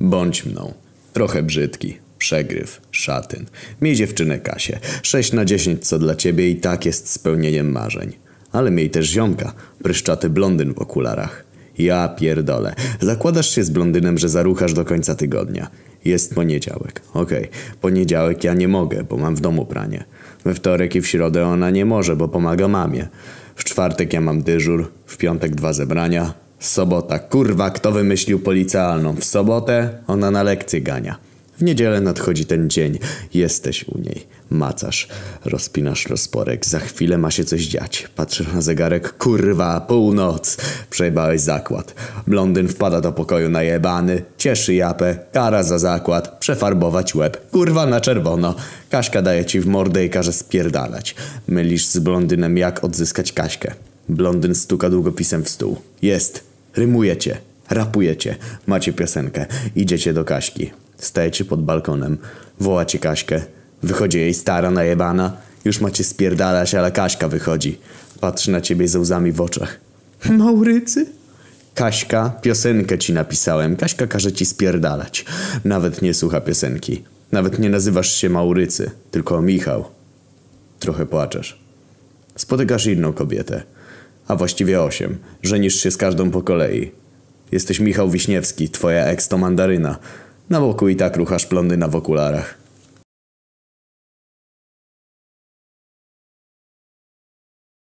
Bądź mną. Trochę brzydki. Przegryw. Szatyn. Miej dziewczynę Kasię. 6 na 10 co dla ciebie i tak jest spełnieniem marzeń. Ale miej też ziomka. Pryszczaty blondyn w okularach. Ja pierdolę. Zakładasz się z blondynem, że zaruchasz do końca tygodnia. Jest poniedziałek. Okej, poniedziałek ja nie mogę, bo mam w domu pranie. We wtorek i w środę ona nie może, bo pomaga mamie. W czwartek ja mam dyżur, w piątek dwa zebrania. Sobota, kurwa, kto wymyślił policjalną? W sobotę ona na lekcję gania. W niedzielę nadchodzi ten dzień. Jesteś u niej. Macasz. Rozpinasz rozporek. Za chwilę ma się coś dziać. Patrzysz na zegarek. Kurwa, północ. Przejebałeś zakład. Blondyn wpada do pokoju najebany. Cieszy japę. Kara za zakład. Przefarbować łeb. Kurwa na czerwono. Kaśka daje ci w mordę i każe spierdalać. Mylisz z blondynem jak odzyskać Kaśkę. Blondyn stuka długopisem w stół. Jest. Rymujecie. Rapujecie. Macie piosenkę. Idziecie do Kaśki. Stajecie pod balkonem. Wołacie Kaśkę. Wychodzi jej stara najebana. Już macie spierdalać, ale Kaśka wychodzi. Patrzy na ciebie ze łzami w oczach. Maurycy? Kaśka, piosenkę ci napisałem. Kaśka każe ci spierdalać. Nawet nie słucha piosenki. Nawet nie nazywasz się Maurycy, tylko Michał. Trochę płaczesz. Spotykasz inną kobietę. A właściwie osiem. Żenisz się z każdą po kolei. Jesteś Michał Wiśniewski, twoja ex to mandaryna. Na boku i tak ruchasz blondyna w okularach.